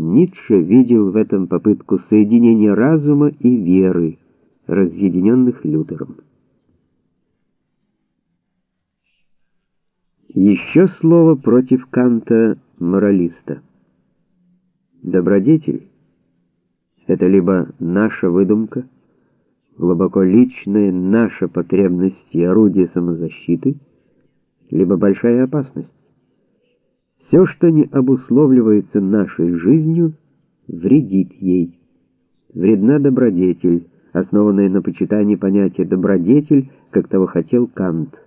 Ницше видел в этом попытку соединения разума и веры, разъединенных Лютером. Еще слово против Канта моралиста. Добродетель — это либо наша выдумка, глубоко личная наша потребность и орудие самозащиты, либо большая опасность. Все, что не обусловливается нашей жизнью, вредит ей. Вредна добродетель, основанная на почитании понятия «добродетель», как того хотел Кант.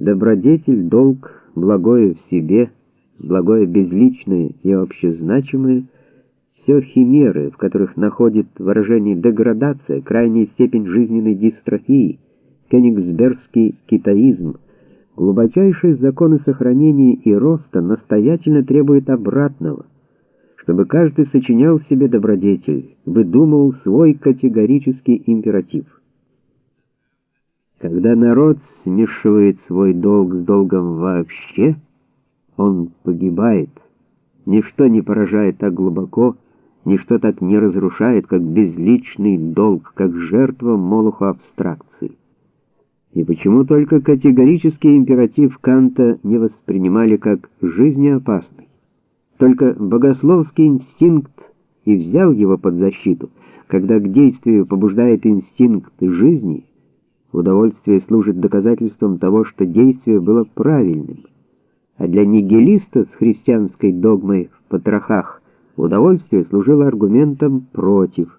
Добродетель, долг, благое в себе, благое безличное и общезначимое — все химеры, в которых находит выражение деградация, крайняя степень жизненной дистрофии, кенигсбергский китаизм — Глубочайшие законы сохранения и роста настоятельно требуют обратного, чтобы каждый сочинял себе добродетель, выдумывал свой категорический императив. Когда народ смешивает свой долг с долгом вообще, он погибает. Ничто не поражает так глубоко, ничто так не разрушает, как безличный долг, как жертва молоху абстракции. И почему только категорический императив Канта не воспринимали как жизнеопасный? Только богословский инстинкт и взял его под защиту, когда к действию побуждает инстинкт жизни, удовольствие служит доказательством того, что действие было правильным. А для нигилиста с христианской догмой в потрохах удовольствие служило аргументом против.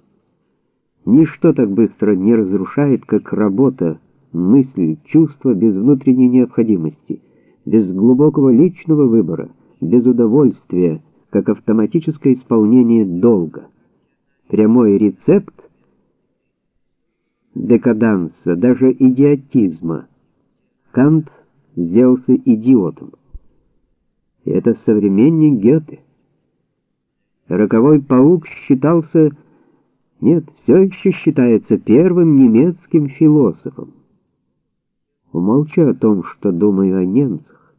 Ничто так быстро не разрушает, как работа, мысль, чувство без внутренней необходимости, без глубокого личного выбора, без удовольствия, как автоматическое исполнение долга. Прямой рецепт декаданса, даже идиотизма. Кант сделался идиотом. И это современник Гёте. Роковой паук считался, нет, все еще считается первым немецким философом. Умолчу о том, что думаю о немцах.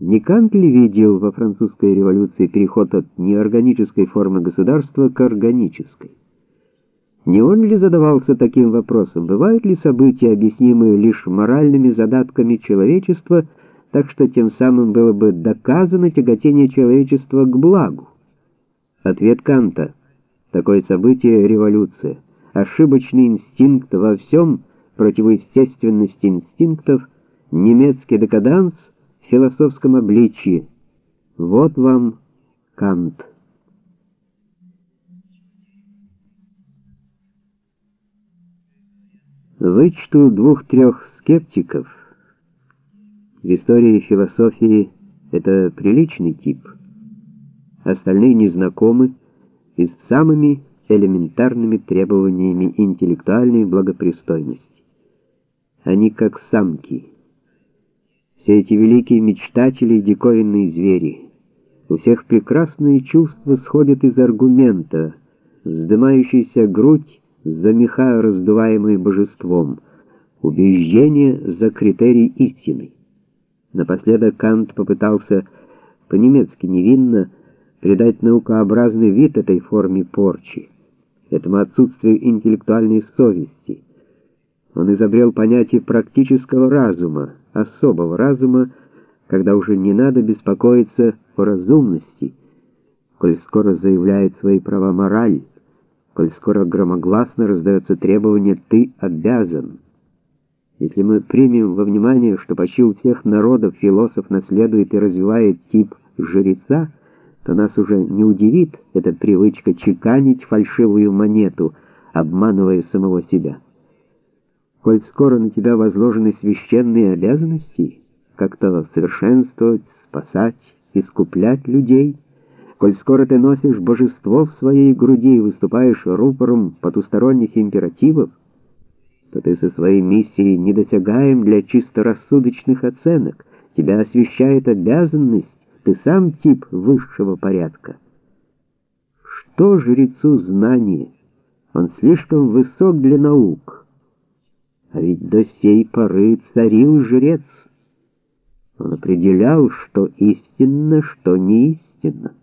Не Кант ли видел во французской революции переход от неорганической формы государства к органической? Не он ли задавался таким вопросом, бывают ли события, объяснимые лишь моральными задатками человечества, так что тем самым было бы доказано тяготение человечества к благу? Ответ Канта. Такое событие — революция. Ошибочный инстинкт во всем — противоестественности инстинктов, немецкий декаданс в философском обличии. Вот вам Кант. Вычту двух-трех скептиков. В истории философии это приличный тип. Остальные незнакомы и с самыми элементарными требованиями интеллектуальной благопристойности. Они как самки. Все эти великие мечтатели и диковинные звери. У всех прекрасные чувства сходят из аргумента, вздымающаяся грудь за меха, раздуваемые божеством, убеждение за критерий истины. Напоследок Кант попытался по-немецки невинно придать наукообразный вид этой форме порчи, этому отсутствию интеллектуальной совести — он изобрел понятие практического разума, особого разума, когда уже не надо беспокоиться о разумности, коль скоро заявляет свои права мораль, коль скоро громогласно раздается требование «ты обязан». Если мы примем во внимание, что почти у всех народов философ наследует и развивает тип жреца, то нас уже не удивит эта привычка чеканить фальшивую монету, обманывая самого себя коль скоро на тебя возложены священные обязанности, как-то совершенствовать, спасать, искуплять людей, коль скоро ты носишь божество в своей груди и выступаешь рупором потусторонних императивов, то ты со своей миссией недосягаем для чисто рассудочных оценок, тебя освящает обязанность, ты сам тип высшего порядка. Что жрецу знание? Он слишком высок для наук. А ведь до сей поры царил жрец. Он определял, что истинно, что не истинно.